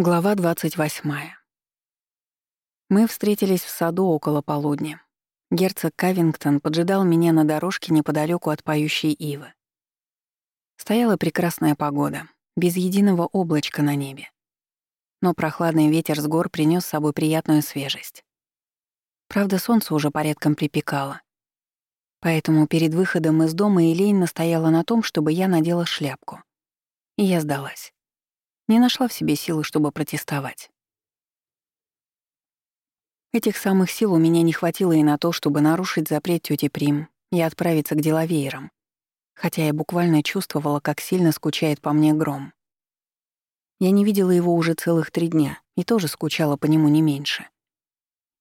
Глава 28. Мы встретились в саду около полудня. Герцог Кавингтон поджидал меня на дорожке неподалеку от поющей ивы. Стояла прекрасная погода, без единого облачка на небе. Но прохладный ветер с гор принес с собой приятную свежесть. Правда, солнце уже порядком припекало. Поэтому перед выходом из дома Элейн настояла на том, чтобы я надела шляпку. И я сдалась. Не нашла в себе силы, чтобы протестовать. Этих самых сил у меня не хватило и на то, чтобы нарушить запрет тети Прим и отправиться к деловеерам, хотя я буквально чувствовала, как сильно скучает по мне гром. Я не видела его уже целых три дня и тоже скучала по нему не меньше.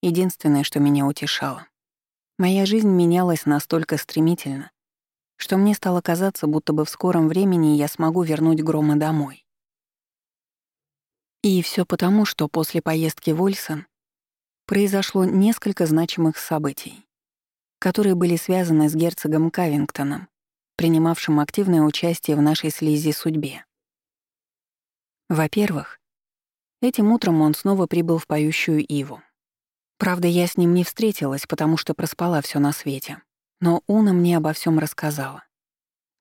Единственное, что меня утешало. Моя жизнь менялась настолько стремительно, что мне стало казаться, будто бы в скором времени я смогу вернуть Грома домой. И все потому, что после поездки в Ольсон произошло несколько значимых событий, которые были связаны с герцогом Кавингтоном, принимавшим активное участие в нашей слизи судьбе. Во-первых, этим утром он снова прибыл в поющую Иву. Правда, я с ним не встретилась, потому что проспала все на свете. Но Уна мне обо всем рассказала.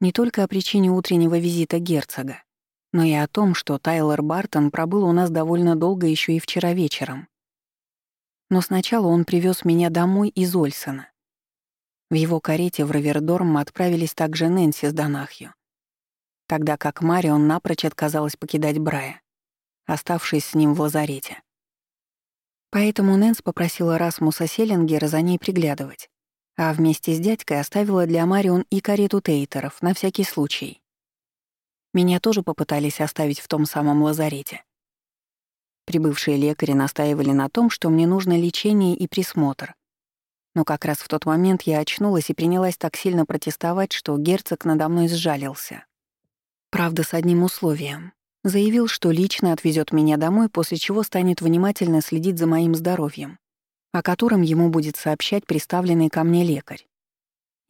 Не только о причине утреннего визита герцога, но и о том, что Тайлер Бартон пробыл у нас довольно долго еще и вчера вечером. Но сначала он привез меня домой из Ольсона. В его карете в Равердорм отправились также Нэнси с Донахью, тогда как Марион напрочь отказалась покидать Брая, оставшись с ним в лазарете. Поэтому Нэнс попросила Расмуса Селлингера за ней приглядывать, а вместе с дядькой оставила для Марион и карету Тейтеров на всякий случай. Меня тоже попытались оставить в том самом лазарете. Прибывшие лекари настаивали на том, что мне нужно лечение и присмотр. Но как раз в тот момент я очнулась и принялась так сильно протестовать, что герцог надо мной сжалился. Правда, с одним условием. Заявил, что лично отвезет меня домой, после чего станет внимательно следить за моим здоровьем, о котором ему будет сообщать представленный ко мне лекарь.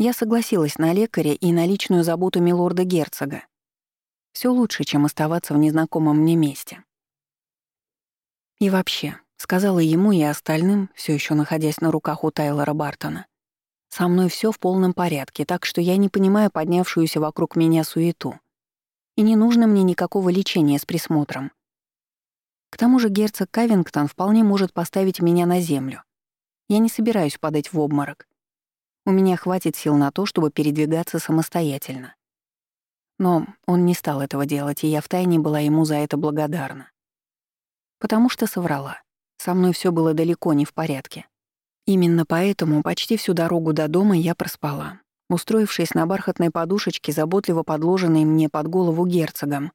Я согласилась на лекаря и на личную заботу милорда-герцога, все лучше, чем оставаться в незнакомом мне месте. И вообще, сказала ему и остальным, все еще находясь на руках у Тайлора Бартона, со мной все в полном порядке, так что я не понимаю поднявшуюся вокруг меня суету. И не нужно мне никакого лечения с присмотром. К тому же герцог Кавингтон вполне может поставить меня на землю. Я не собираюсь падать в обморок. У меня хватит сил на то, чтобы передвигаться самостоятельно. Но он не стал этого делать, и я втайне была ему за это благодарна. Потому что соврала. Со мной все было далеко не в порядке. Именно поэтому почти всю дорогу до дома я проспала, устроившись на бархатной подушечке, заботливо подложенной мне под голову герцогом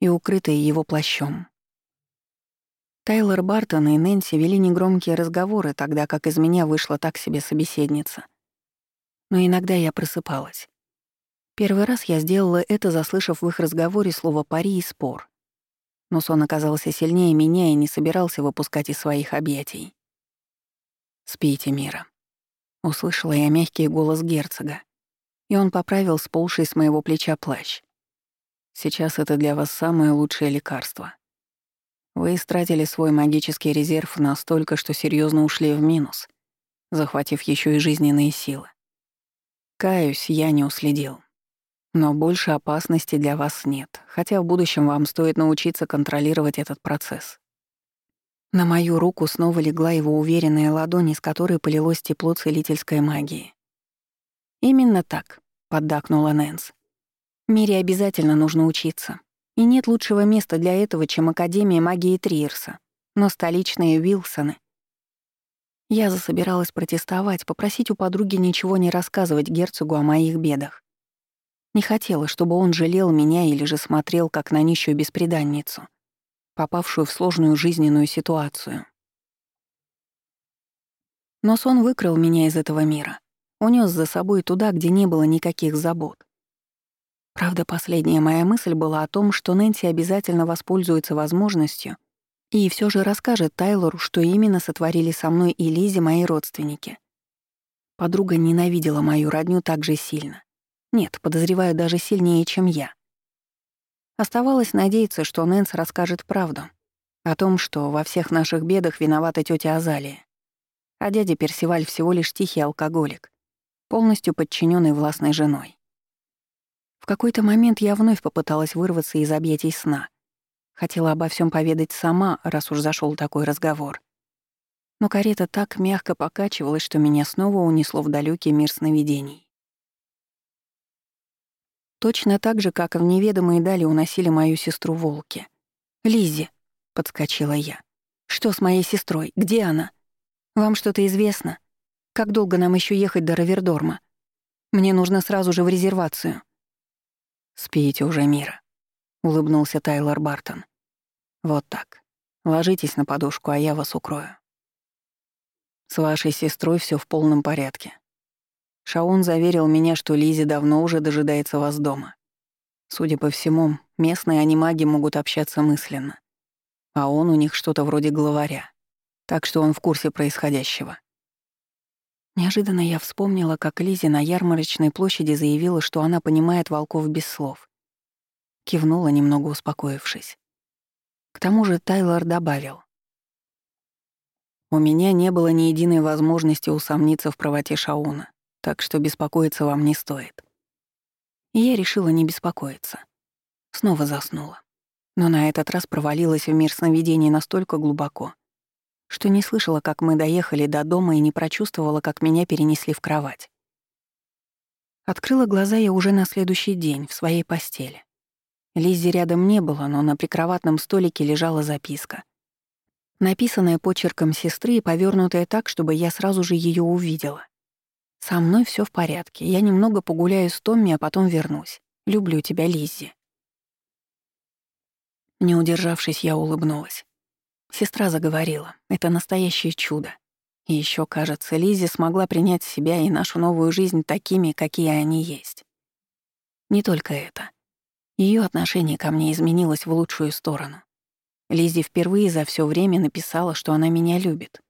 и укрытой его плащом. Тайлер Бартон и Нэнси вели негромкие разговоры, тогда как из меня вышла так себе собеседница. Но иногда я просыпалась. Первый раз я сделала это, заслышав в их разговоре слово «пари» и «спор». Но сон оказался сильнее меня и не собирался выпускать из своих объятий. «Спите, Мира», — услышала я мягкий голос герцога, и он поправил сползший с моего плеча плащ. «Сейчас это для вас самое лучшее лекарство. Вы истратили свой магический резерв настолько, что серьезно ушли в минус, захватив еще и жизненные силы. Каюсь, я не уследил. Но больше опасности для вас нет, хотя в будущем вам стоит научиться контролировать этот процесс. На мою руку снова легла его уверенная ладонь, из которой полилось тепло целительской магии. «Именно так», — поддакнула Нэнс. «Мире обязательно нужно учиться. И нет лучшего места для этого, чем Академия магии Триерса. Но столичные Уилсоны...» Я засобиралась протестовать, попросить у подруги ничего не рассказывать герцогу о моих бедах. Не хотела, чтобы он жалел меня или же смотрел как на нищую бесприданницу, попавшую в сложную жизненную ситуацию. Но сон выкрал меня из этого мира, унес за собой туда, где не было никаких забот. Правда, последняя моя мысль была о том, что Нэнси обязательно воспользуется возможностью и все же расскажет Тайлору, что именно сотворили со мной и Лизе мои родственники. Подруга ненавидела мою родню так же сильно. Нет, подозреваю даже сильнее, чем я. Оставалось надеяться, что Нэнс расскажет правду. О том, что во всех наших бедах виновата тетя Азалия. А дядя Персиваль всего лишь тихий алкоголик, полностью подчиненный властной женой. В какой-то момент я вновь попыталась вырваться из объятий сна. Хотела обо всем поведать сама, раз уж зашел такой разговор. Но карета так мягко покачивалась, что меня снова унесло в далекий мир сновидений. Точно так же, как в неведомые дали уносили мою сестру волки. Лизи, подскочила я. «Что с моей сестрой? Где она? Вам что-то известно? Как долго нам еще ехать до Равердорма? Мне нужно сразу же в резервацию». «Спите уже, Мира», — улыбнулся Тайлор Бартон. «Вот так. Ложитесь на подушку, а я вас укрою». «С вашей сестрой все в полном порядке. Шаун заверил меня, что Лизи давно уже дожидается вас дома. Судя по всему, местные анимаги могут общаться мысленно. А он у них что-то вроде главаря. Так что он в курсе происходящего. Неожиданно я вспомнила, как Лизи на ярмарочной площади заявила, что она понимает волков без слов. Кивнула, немного успокоившись. К тому же Тайлор добавил. «У меня не было ни единой возможности усомниться в правоте Шауна так что беспокоиться вам не стоит. Я решила не беспокоиться. Снова заснула. Но на этот раз провалилась в мир сновидений настолько глубоко, что не слышала, как мы доехали до дома и не прочувствовала, как меня перенесли в кровать. Открыла глаза я уже на следующий день в своей постели. Лиззи рядом не было, но на прикроватном столике лежала записка. Написанная почерком сестры и повернутая так, чтобы я сразу же ее увидела. «Со мной все в порядке. Я немного погуляю с Томми, а потом вернусь. Люблю тебя, Лиззи». Не удержавшись, я улыбнулась. Сестра заговорила. Это настоящее чудо. И еще, кажется, Лиззи смогла принять себя и нашу новую жизнь такими, какие они есть. Не только это. Ее отношение ко мне изменилось в лучшую сторону. Лиззи впервые за все время написала, что она меня любит.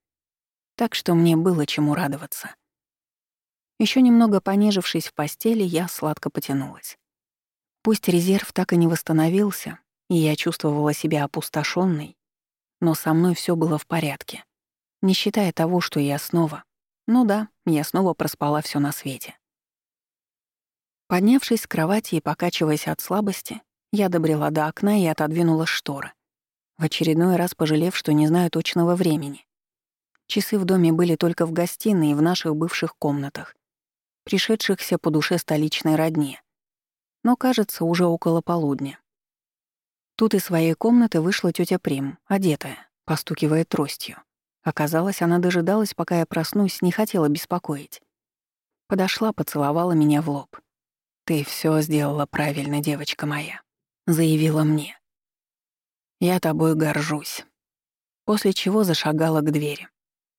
Так что мне было чему радоваться. Еще немного понежившись в постели, я сладко потянулась. Пусть резерв так и не восстановился, и я чувствовала себя опустошенной, но со мной все было в порядке, не считая того, что я снова... Ну да, я снова проспала все на свете. Поднявшись с кровати и покачиваясь от слабости, я добрела до окна и отодвинула шторы, в очередной раз пожалев, что не знаю точного времени. Часы в доме были только в гостиной и в наших бывших комнатах, пришедшихся по душе столичной родне. Но, кажется, уже около полудня. Тут из своей комнаты вышла тетя Прим, одетая, постукивая тростью. Оказалось, она дожидалась, пока я проснусь, не хотела беспокоить. Подошла, поцеловала меня в лоб. «Ты все сделала правильно, девочка моя», — заявила мне. «Я тобой горжусь». После чего зашагала к двери.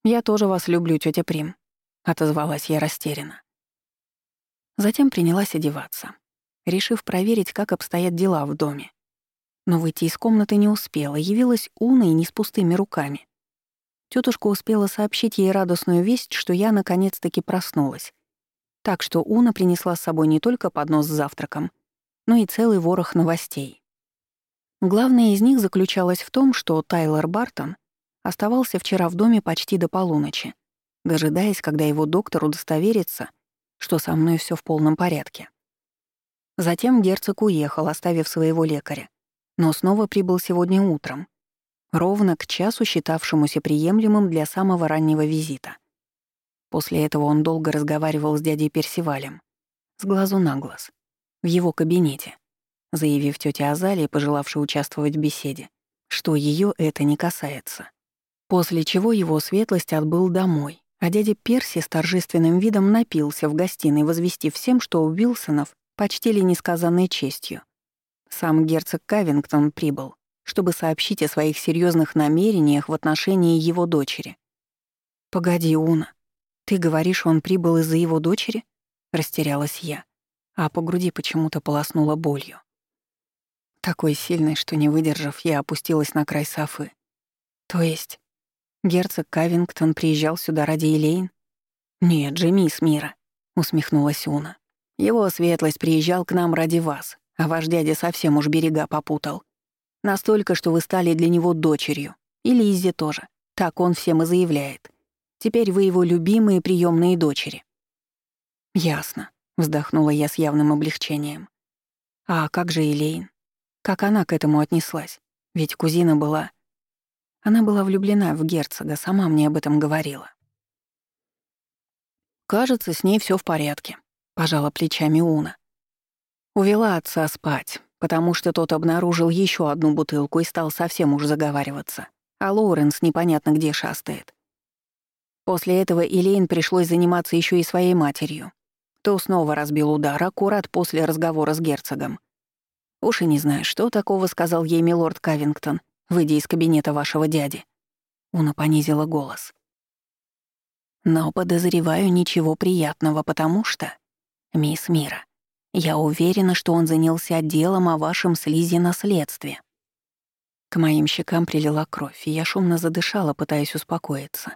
«Я тоже вас люблю, тетя Прим», — отозвалась я растерянно. Затем принялась одеваться, решив проверить, как обстоят дела в доме. Но выйти из комнаты не успела, явилась Уна и не с пустыми руками. Тетушка успела сообщить ей радостную весть, что я наконец-таки проснулась. Так что Уна принесла с собой не только поднос с завтраком, но и целый ворох новостей. Главное из них заключалось в том, что Тайлор Бартон оставался вчера в доме почти до полуночи, дожидаясь, когда его доктор удостоверится, что со мной все в полном порядке. Затем герцог уехал, оставив своего лекаря, но снова прибыл сегодня утром, ровно к часу, считавшемуся приемлемым для самого раннего визита. После этого он долго разговаривал с дядей Персивалем, с глазу на глаз, в его кабинете, заявив тете Азалии, пожелавшей участвовать в беседе, что ее это не касается. После чего его светлость отбыл домой, а дядя Перси с торжественным видом напился в гостиной, возвестив всем, что у Уилсонов почтили несказанной честью. Сам герцог Кавингтон прибыл, чтобы сообщить о своих серьезных намерениях в отношении его дочери. «Погоди, Уна, ты говоришь, он прибыл из-за его дочери?» — растерялась я, а по груди почему-то полоснула болью. Такой сильной, что, не выдержав, я опустилась на край софы. То есть Герцог Кавингтон приезжал сюда ради Элейн? Нет, же, мисс Мира, усмехнулась Уна. Его светлость приезжал к нам ради вас, а ваш дядя совсем уж берега попутал. Настолько, что вы стали для него дочерью. И Лиззи тоже. Так он всем и заявляет. Теперь вы его любимые приемные дочери». «Ясно», — вздохнула я с явным облегчением. «А как же Элейн? Как она к этому отнеслась? Ведь кузина была...» Она была влюблена в герцога, сама мне об этом говорила. «Кажется, с ней все в порядке», — пожала плечами Уна. Увела отца спать, потому что тот обнаружил еще одну бутылку и стал совсем уж заговариваться. А Лоуренс непонятно где шастает. После этого Элейн пришлось заниматься еще и своей матерью. То снова разбил удар, аккурат после разговора с герцогом. Уж и не знаю, что такого сказал ей милорд Кавингтон, выйдя из кабинета вашего дяди. Уна понизила голос. Но подозреваю ничего приятного, потому что... Мисс Мира, я уверена, что он занялся делом о вашем слизе наследстве. К моим щекам прилила кровь, и я шумно задышала, пытаясь успокоиться.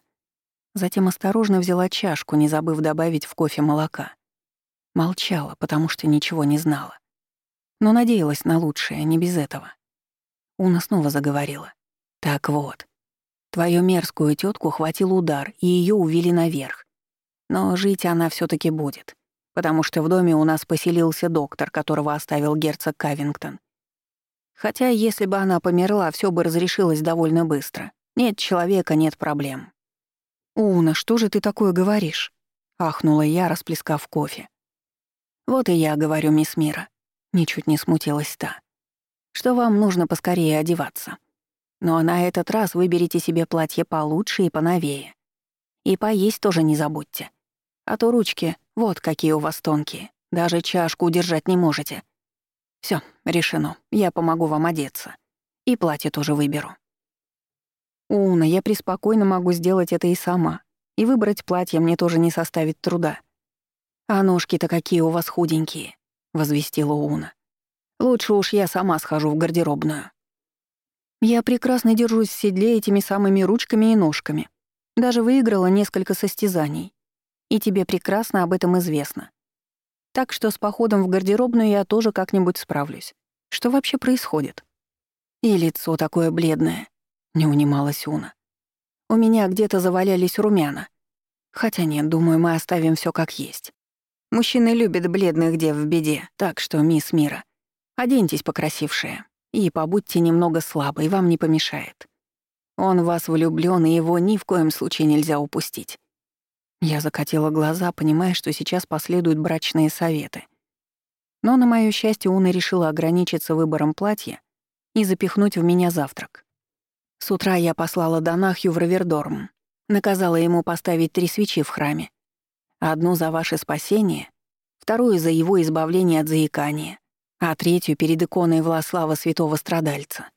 Затем осторожно взяла чашку, не забыв добавить в кофе молока. Молчала, потому что ничего не знала. Но надеялась на лучшее, не без этого. Уна снова заговорила. «Так вот, твою мерзкую тетку хватил удар, и ее увели наверх. Но жить она все таки будет, потому что в доме у нас поселился доктор, которого оставил герцог Кавингтон. Хотя, если бы она померла, все бы разрешилось довольно быстро. Нет человека — нет проблем. «Уна, что же ты такое говоришь?» — ахнула я, расплескав кофе. «Вот и я говорю, мисс Мира», — ничуть не смутилась та, «что вам нужно поскорее одеваться. Но на этот раз выберите себе платье получше и поновее. И поесть тоже не забудьте. А то ручки, вот какие у вас тонкие, даже чашку удержать не можете. Все, решено, я помогу вам одеться. И платье тоже выберу». «Уна, я преспокойно могу сделать это и сама. И выбрать платье мне тоже не составит труда. «А ножки-то какие у вас худенькие», — возвестила Уна. «Лучше уж я сама схожу в гардеробную». Я прекрасно держусь в седле этими самыми ручками и ножками. Даже выиграла несколько состязаний. И тебе прекрасно об этом известно. Так что с походом в гардеробную я тоже как-нибудь справлюсь. Что вообще происходит? И лицо такое бледное. Не унималась Уна. У меня где-то завалялись румяна. Хотя нет, думаю, мы оставим все как есть. Мужчины любят бледных дев в беде, так что, мисс Мира, оденьтесь покрасившие и побудьте немного слабой, вам не помешает. Он в вас влюблён, и его ни в коем случае нельзя упустить. Я закатила глаза, понимая, что сейчас последуют брачные советы. Но, на моё счастье, Уна решила ограничиться выбором платья и запихнуть в меня завтрак. С утра я послала Донахью в Равердорм, наказала ему поставить три свечи в храме Одну за ваше спасение, вторую за его избавление от заикания, а третью перед иконой Власлава святого страдальца.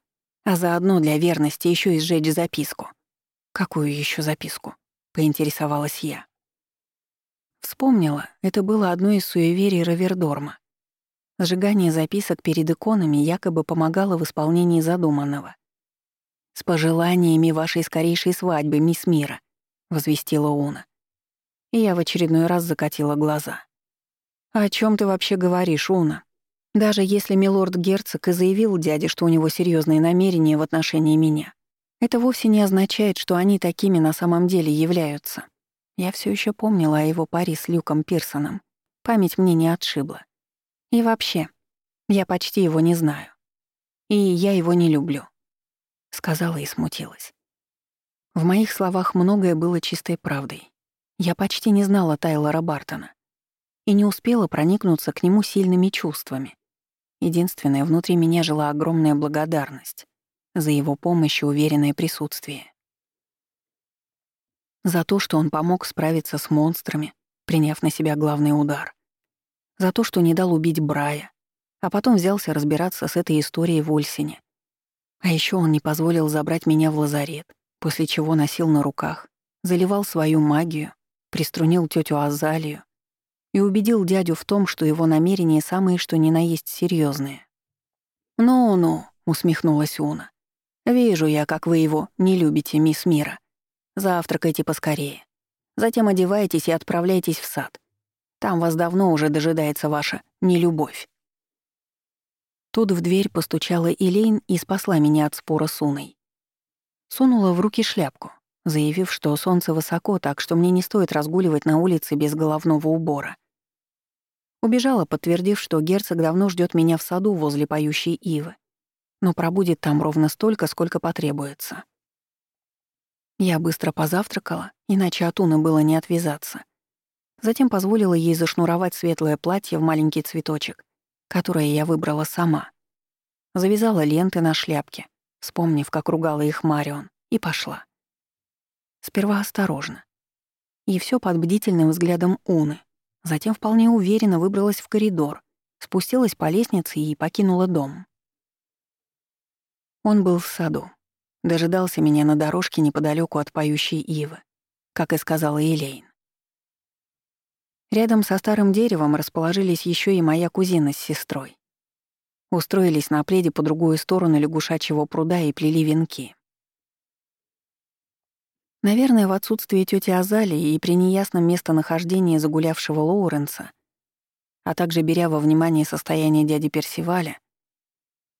А заодно для верности еще и сжечь записку. «Какую еще записку?» — поинтересовалась я. Вспомнила, это было одно из суеверий Равердорма. Сжигание записок перед иконами якобы помогало в исполнении задуманного. «С пожеланиями вашей скорейшей свадьбы, мисс Мира», — возвестила Уна. И я в очередной раз закатила глаза. «О чем ты вообще говоришь, Уна? Даже если милорд-герцог и заявил дяде, что у него серьезные намерения в отношении меня, это вовсе не означает, что они такими на самом деле являются. Я все еще помнила о его паре с Люком Пирсоном. Память мне не отшибла. И вообще, я почти его не знаю. И я его не люблю», — сказала и смутилась. В моих словах многое было чистой правдой. Я почти не знала Тайлора Бартона и не успела проникнуться к нему сильными чувствами. Единственное, внутри меня жила огромная благодарность за его помощь и уверенное присутствие. За то, что он помог справиться с монстрами, приняв на себя главный удар. За то, что не дал убить Брая, а потом взялся разбираться с этой историей в Ольсине. А еще он не позволил забрать меня в лазарет, после чего носил на руках, заливал свою магию, приструнил тетю Азалию и убедил дядю в том, что его намерения самые что ни на есть серьезные. «Ну-ну», — усмехнулась Уна. «Вижу я, как вы его не любите, мисс Мира. Завтракайте поскорее. Затем одевайтесь и отправляйтесь в сад. Там вас давно уже дожидается ваша нелюбовь». Тут в дверь постучала Элейн и спасла меня от спора с Уной. Сунула в руки шляпку, заявив, что солнце высоко, так что мне не стоит разгуливать на улице без головного убора. Убежала, подтвердив, что герцог давно ждет меня в саду возле поющей ивы, но пробудет там ровно столько, сколько потребуется. Я быстро позавтракала, иначе от Уны было не отвязаться. Затем позволила ей зашнуровать светлое платье в маленький цветочек, которое я выбрала сама. Завязала ленты на шляпке, вспомнив, как ругала их Марион, и пошла. Сперва осторожно. И все под бдительным взглядом Уны. Затем вполне уверенно выбралась в коридор, спустилась по лестнице и покинула дом. Он был в саду. Дожидался меня на дорожке неподалеку от поющей ивы, как и сказала Элейн. Рядом со старым деревом расположились еще и моя кузина с сестрой. Устроились на пледе по другую сторону лягушачьего пруда и плели венки. Наверное, в отсутствие тети Азалии и при неясном местонахождении загулявшего Лоуренса, а также беря во внимание состояние дяди Персиваля,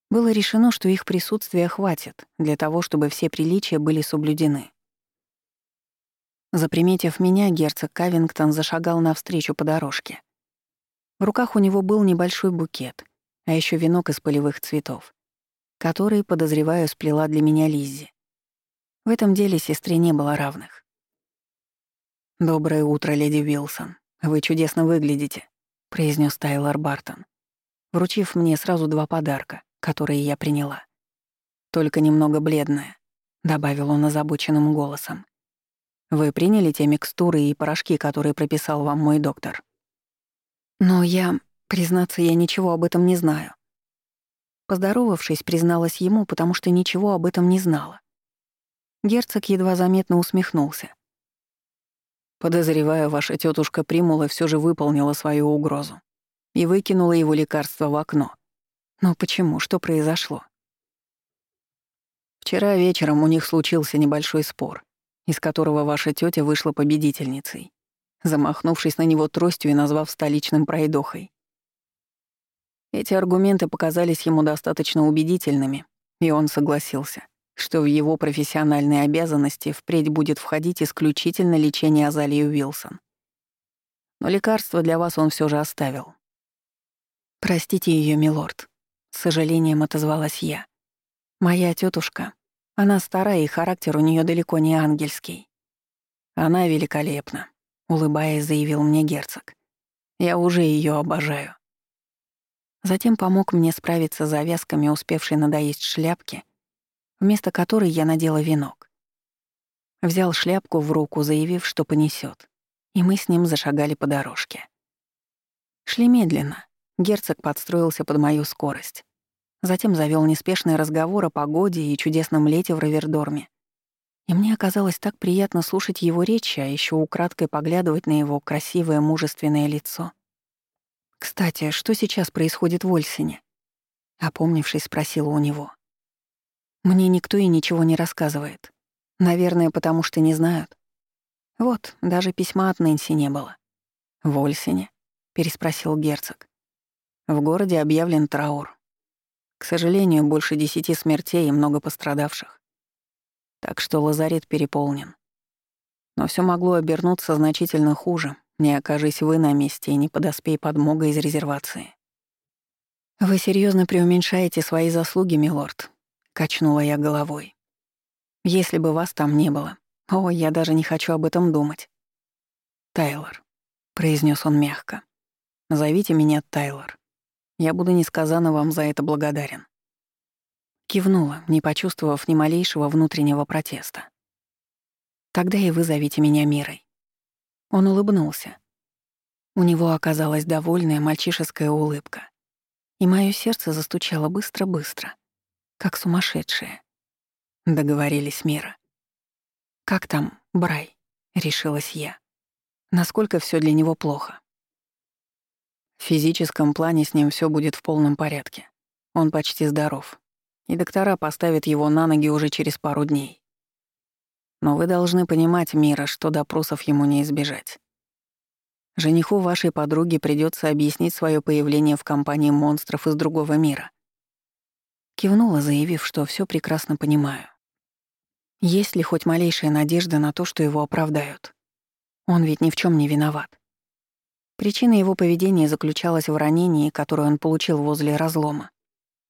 было решено, что их присутствия хватит для того, чтобы все приличия были соблюдены. Заприметив меня, герцог Кавингтон зашагал навстречу по дорожке. В руках у него был небольшой букет, а еще венок из полевых цветов, который, подозреваю, сплела для меня Лиззи. В этом деле сестре не было равных. «Доброе утро, леди Уилсон. Вы чудесно выглядите», — произнес Тайлор Бартон, вручив мне сразу два подарка, которые я приняла. «Только немного бледная», — добавил он озабоченным голосом. «Вы приняли те микстуры и порошки, которые прописал вам мой доктор?» «Но я, признаться, я ничего об этом не знаю». Поздоровавшись, призналась ему, потому что ничего об этом не знала. Герцог едва заметно усмехнулся. «Подозреваю, ваша тетушка Примула все же выполнила свою угрозу и выкинула его лекарство в окно. Но почему? Что произошло?» Вчера вечером у них случился небольшой спор, из которого ваша тетя вышла победительницей, замахнувшись на него тростью и назвав столичным пройдохой. Эти аргументы показались ему достаточно убедительными, и он согласился что в его профессиональные обязанности впредь будет входить исключительно лечение Азалии Уилсон. Но лекарство для вас он все же оставил. «Простите ее, милорд», — с сожалением отозвалась я. «Моя тетушка, она старая, и характер у нее далеко не ангельский». «Она великолепна», — улыбаясь, заявил мне герцог. «Я уже ее обожаю». Затем помог мне справиться с завязками, успевшей надоесть шляпки, вместо которой я надела венок. Взял шляпку в руку, заявив, что понесет, и мы с ним зашагали по дорожке. Шли медленно. Герцог подстроился под мою скорость. Затем завел неспешный разговор о погоде и чудесном лете в Равердорме. И мне оказалось так приятно слушать его речи, а еще украдкой поглядывать на его красивое мужественное лицо. «Кстати, что сейчас происходит в Ольсине?» Опомнившись, спросила у него. Мне никто и ничего не рассказывает. Наверное, потому что не знают. Вот, даже письма от Нэнси не было. «В Ольсине?» — переспросил герцог. «В городе объявлен траур. К сожалению, больше десяти смертей и много пострадавших. Так что лазарет переполнен. Но все могло обернуться значительно хуже, не окажись вы на месте и не подоспей подмога из резервации. Вы серьезно преуменьшаете свои заслуги, милорд, Качнула я головой. Если бы вас там не было. О, я даже не хочу об этом думать. Тайлор, произнес он мягко. Назовите меня Тайлор. Я буду несказанно вам за это благодарен. Кивнула, не почувствовав ни малейшего внутреннего протеста. Тогда и вы зовите меня Мирой. Он улыбнулся. У него оказалась довольная мальчишеская улыбка. И мое сердце застучало быстро-быстро как сумасшедшие. Договорились Мира. «Как там, Брай?» — решилась я. «Насколько все для него плохо?» В физическом плане с ним все будет в полном порядке. Он почти здоров. И доктора поставят его на ноги уже через пару дней. Но вы должны понимать, Мира, что допросов ему не избежать. Жениху вашей подруги придется объяснить свое появление в компании монстров из другого мира Кивнула, заявив, что все прекрасно понимаю. Есть ли хоть малейшая надежда на то, что его оправдают? Он ведь ни в чем не виноват. Причина его поведения заключалась в ранении, которое он получил возле разлома.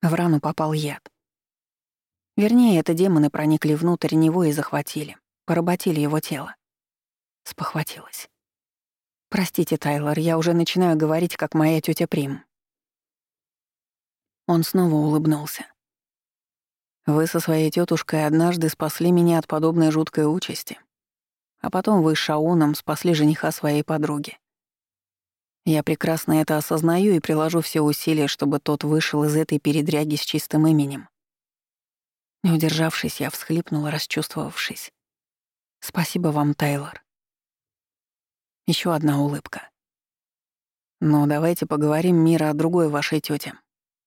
В рану попал яд. Вернее, это демоны проникли внутрь него и захватили, поработили его тело. Спохватилась. «Простите, Тайлор, я уже начинаю говорить, как моя тетя Прим». Он снова улыбнулся. «Вы со своей тетушкой однажды спасли меня от подобной жуткой участи, а потом вы с Шауном спасли жениха своей подруги. Я прекрасно это осознаю и приложу все усилия, чтобы тот вышел из этой передряги с чистым именем. Не удержавшись, я всхлипнула, расчувствовавшись. «Спасибо вам, Тайлор». Еще одна улыбка. «Но давайте поговорим, Мира, о другой вашей тете,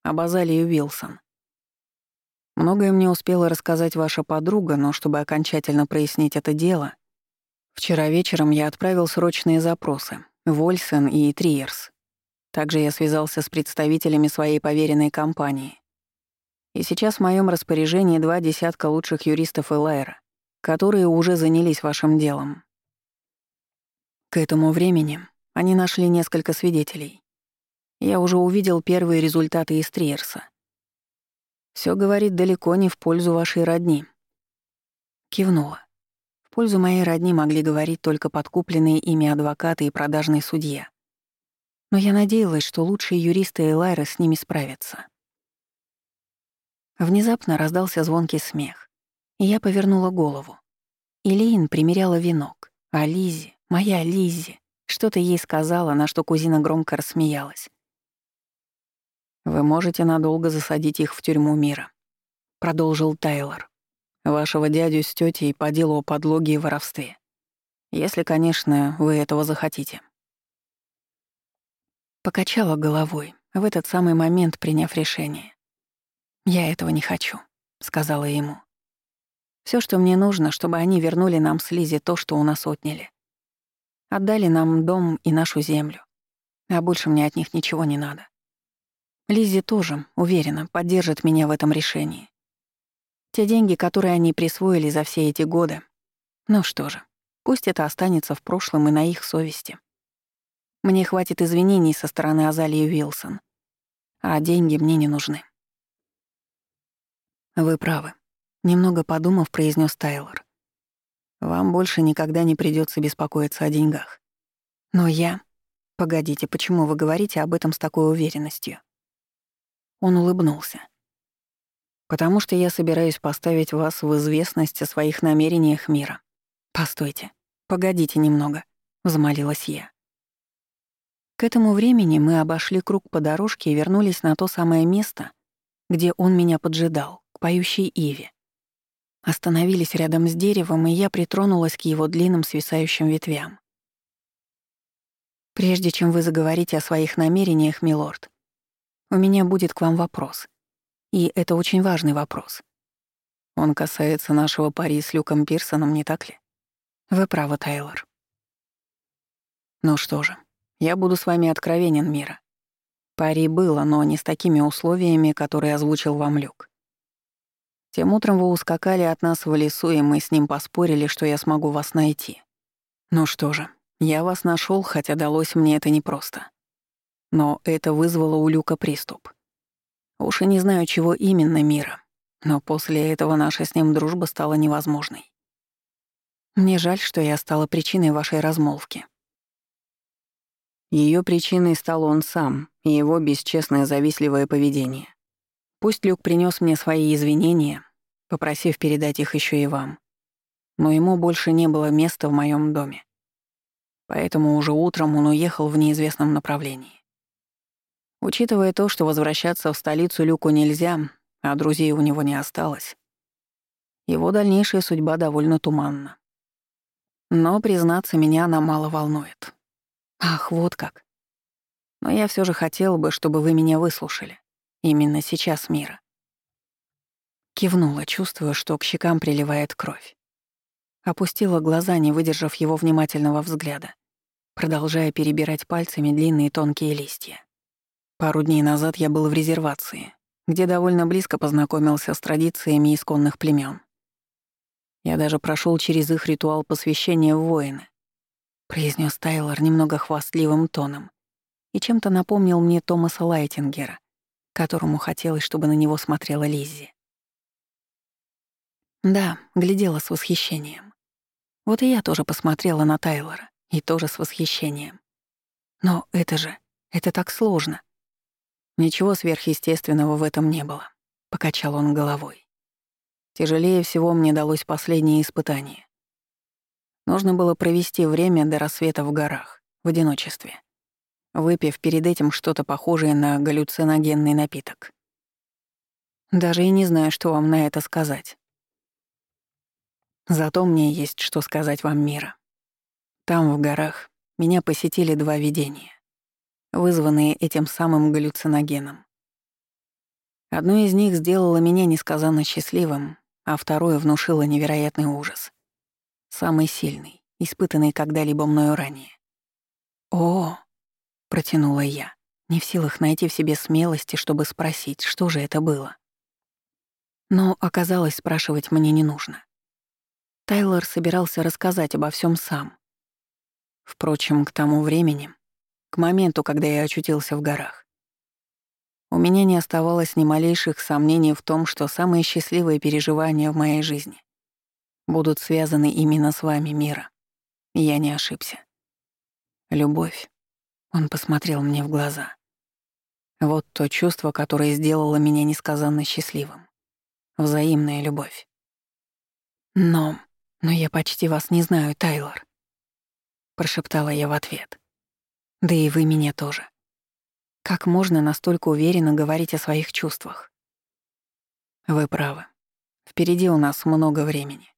об Азалии Уилсон. Многое мне успела рассказать ваша подруга, но чтобы окончательно прояснить это дело, вчера вечером я отправил срочные запросы в Ольсен и Триерс. Также я связался с представителями своей поверенной компании. И сейчас в моем распоряжении два десятка лучших юристов Элайра, которые уже занялись вашим делом. К этому времени они нашли несколько свидетелей. Я уже увидел первые результаты из Триерса. Все говорит далеко не в пользу вашей родни. Кивнула. В пользу моей родни могли говорить только подкупленные ими адвокаты и продажный судья. Но я надеялась, что лучшие юристы Элайра с ними справятся. Внезапно раздался звонкий смех, и я повернула голову. Илиин примеряла венок, а Лизи, моя Лизи, что-то ей сказала, на что кузина громко рассмеялась. «Вы можете надолго засадить их в тюрьму мира», — продолжил Тайлор. «Вашего дядю с тетей по делу о подлоге и воровстве. Если, конечно, вы этого захотите». Покачала головой, в этот самый момент приняв решение. «Я этого не хочу», — сказала ему. Все, что мне нужно, чтобы они вернули нам с Лизи то, что у нас отняли. Отдали нам дом и нашу землю. А больше мне от них ничего не надо. Лизи тоже, уверена, поддержит меня в этом решении. Те деньги, которые они присвоили за все эти годы. Ну что же, пусть это останется в прошлом и на их совести. Мне хватит извинений со стороны Азалии Уилсон, а деньги мне не нужны. «Вы правы», — немного подумав, произнес Тайлор. «Вам больше никогда не придется беспокоиться о деньгах. Но я... Погодите, почему вы говорите об этом с такой уверенностью?» Он улыбнулся. «Потому что я собираюсь поставить вас в известность о своих намерениях мира. Постойте, погодите немного», — взмолилась я. К этому времени мы обошли круг по дорожке и вернулись на то самое место, где он меня поджидал поющей иве. Остановились рядом с деревом, и я притронулась к его длинным свисающим ветвям. «Прежде чем вы заговорите о своих намерениях, милорд, у меня будет к вам вопрос. И это очень важный вопрос. Он касается нашего пари с Люком Пирсоном, не так ли? Вы правы, Тайлор. Ну что же, я буду с вами откровенен, Мира. Пари было, но не с такими условиями, которые озвучил вам Люк. Тем утром вы ускакали от нас в лесу, и мы с ним поспорили, что я смогу вас найти. Ну что же, я вас нашел, хотя далось мне это непросто. Но это вызвало у Люка приступ. Уж и не знаю, чего именно мира, но после этого наша с ним дружба стала невозможной. Мне жаль, что я стала причиной вашей размолвки. Ее причиной стал он сам и его бесчестное завистливое поведение. Пусть Люк принес мне свои извинения, попросив передать их еще и вам. Но ему больше не было места в моем доме. Поэтому уже утром он уехал в неизвестном направлении. Учитывая то, что возвращаться в столицу Люку нельзя, а друзей у него не осталось, его дальнейшая судьба довольно туманна. Но, признаться, меня она мало волнует. Ах, вот как. Но я все же хотел бы, чтобы вы меня выслушали. Именно сейчас мира. Кивнула, чувствуя, что к щекам приливает кровь. Опустила глаза, не выдержав его внимательного взгляда, продолжая перебирать пальцами длинные тонкие листья. Пару дней назад я был в резервации, где довольно близко познакомился с традициями исконных племен. Я даже прошел через их ритуал посвящения в воины, произнес Тайлор немного хвастливым тоном и чем-то напомнил мне Томаса Лайтингера, которому хотелось, чтобы на него смотрела Лиззи. Да, глядела с восхищением. Вот и я тоже посмотрела на Тайлора, и тоже с восхищением. Но это же, это так сложно. Ничего сверхъестественного в этом не было, покачал он головой. Тяжелее всего мне далось последнее испытание. Нужно было провести время до рассвета в горах, в одиночестве, выпив перед этим что-то похожее на галлюциногенный напиток. Даже и не знаю, что вам на это сказать. Зато мне есть что сказать вам, Мира. Там, в горах, меня посетили два видения, вызванные этим самым галлюциногеном. Одно из них сделало меня несказанно счастливым, а второе внушило невероятный ужас. Самый сильный, испытанный когда-либо мною ранее. «О!» — протянула я, не в силах найти в себе смелости, чтобы спросить, что же это было. Но оказалось, спрашивать мне не нужно. Тайлор собирался рассказать обо всем сам. Впрочем, к тому времени, к моменту, когда я очутился в горах, у меня не оставалось ни малейших сомнений в том, что самые счастливые переживания в моей жизни будут связаны именно с вами, Мира. Я не ошибся. Любовь. Он посмотрел мне в глаза. Вот то чувство, которое сделало меня несказанно счастливым. Взаимная любовь. Но... но я почти вас не знаю, Тайлор. Прошептала я в ответ. Да и вы меня тоже. Как можно настолько уверенно говорить о своих чувствах? Вы правы. Впереди у нас много времени.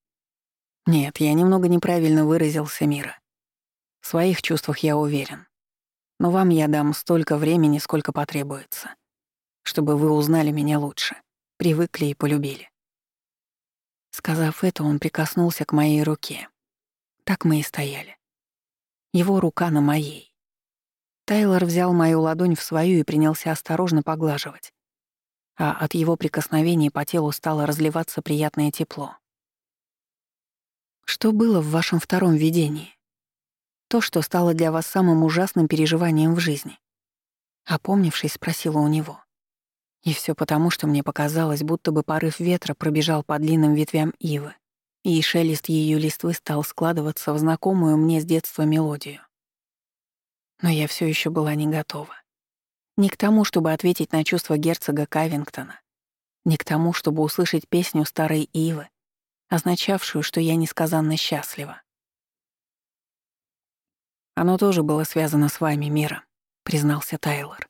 Нет, я немного неправильно выразился, Мира. В своих чувствах я уверен. Но вам я дам столько времени, сколько потребуется, чтобы вы узнали меня лучше, привыкли и полюбили. Сказав это, он прикоснулся к моей руке. Так мы и стояли. Его рука на моей. Тайлор взял мою ладонь в свою и принялся осторожно поглаживать. А от его прикосновений по телу стало разливаться приятное тепло. Что было в вашем втором видении? То, что стало для вас самым ужасным переживанием в жизни. Опомнившись, спросила у него. И все потому, что мне показалось, будто бы порыв ветра пробежал по длинным ветвям ивы, и шелест ее листвы стал складываться в знакомую мне с детства мелодию. Но я все еще была не готова. Не к тому, чтобы ответить на чувства герцога Кавингтона, не к тому, чтобы услышать песню старой Ивы, означавшую, что я несказанно счастлива. «Оно тоже было связано с вами, Мира», — признался Тайлор.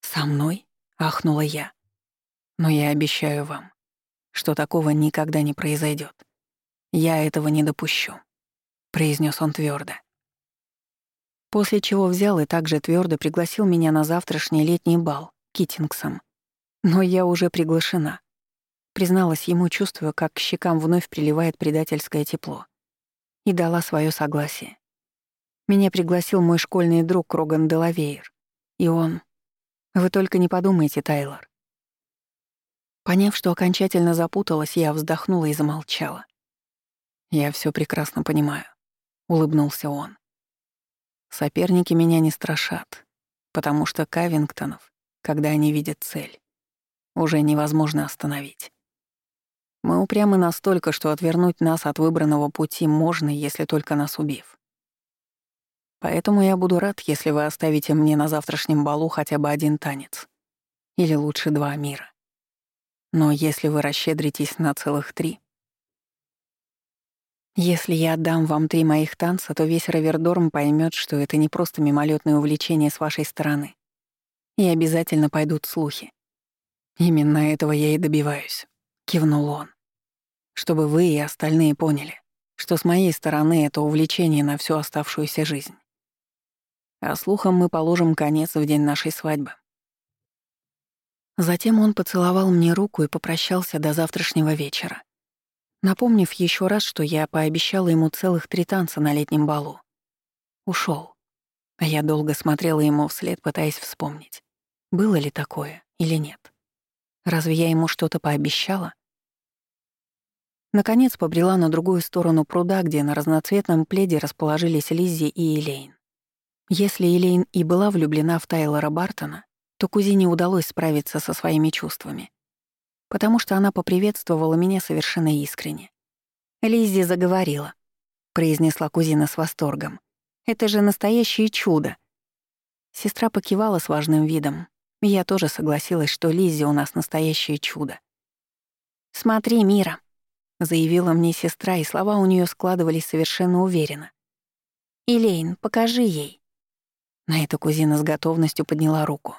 «Со мной?» — ахнула я. «Но я обещаю вам, что такого никогда не произойдет. Я этого не допущу», — произнес он твердо. После чего взял и также твердо пригласил меня на завтрашний летний бал Китингсом. Но я уже приглашена. Призналась ему, чувствуя, как к щекам вновь приливает предательское тепло. И дала свое согласие. Меня пригласил мой школьный друг Роган Делавейр. И он... Вы только не подумайте, Тайлор. Поняв, что окончательно запуталась, я вздохнула и замолчала. «Я все прекрасно понимаю», — улыбнулся он. Соперники меня не страшат, потому что Кавингтонов, когда они видят цель, уже невозможно остановить. Мы упрямы настолько, что отвернуть нас от выбранного пути можно, если только нас убив. Поэтому я буду рад, если вы оставите мне на завтрашнем балу хотя бы один танец. Или лучше два мира. Но если вы расщедритесь на целых три, если я отдам вам три моих танца, то весь Равердорм поймет, что это не просто мимолетное увлечение с вашей стороны. И обязательно пойдут слухи. Именно этого я и добиваюсь, кивнул он. Чтобы вы и остальные поняли, что с моей стороны это увлечение на всю оставшуюся жизнь. А слухам мы положим конец в день нашей свадьбы. Затем он поцеловал мне руку и попрощался до завтрашнего вечера напомнив еще раз, что я пообещала ему целых три танца на летнем балу. Ушел. А я долго смотрела ему вслед, пытаясь вспомнить, было ли такое или нет. Разве я ему что-то пообещала? Наконец побрела на другую сторону пруда, где на разноцветном пледе расположились Лиззи и Элейн. Если Элейн и была влюблена в Тайлора Бартона, то кузине удалось справиться со своими чувствами, потому что она поприветствовала меня совершенно искренне. «Лиззи заговорила», — произнесла кузина с восторгом. «Это же настоящее чудо!» Сестра покивала с важным видом. Я тоже согласилась, что Лиззи у нас настоящее чудо. «Смотри, Мира», — заявила мне сестра, и слова у нее складывались совершенно уверенно. «Илейн, покажи ей». На это кузина с готовностью подняла руку.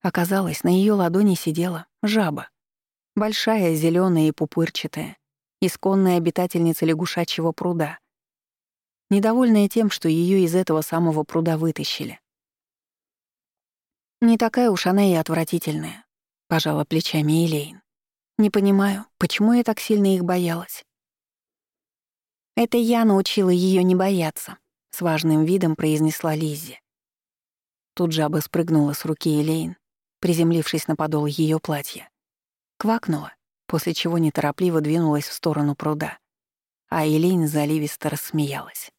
Оказалось, на ее ладони сидела жаба. Большая, зеленая и пупырчатая, исконная обитательница лягушачьего пруда. Недовольная тем, что ее из этого самого пруда вытащили. «Не такая уж она и отвратительная», — пожала плечами Элейн. Не понимаю, почему я так сильно их боялась. Это я научила ее не бояться, с важным видом произнесла Лиззи. Тут жаба спрыгнула с руки Элейн, приземлившись на подол ее платья. Квакнула, после чего неторопливо двинулась в сторону пруда, а Элейн заливисто рассмеялась.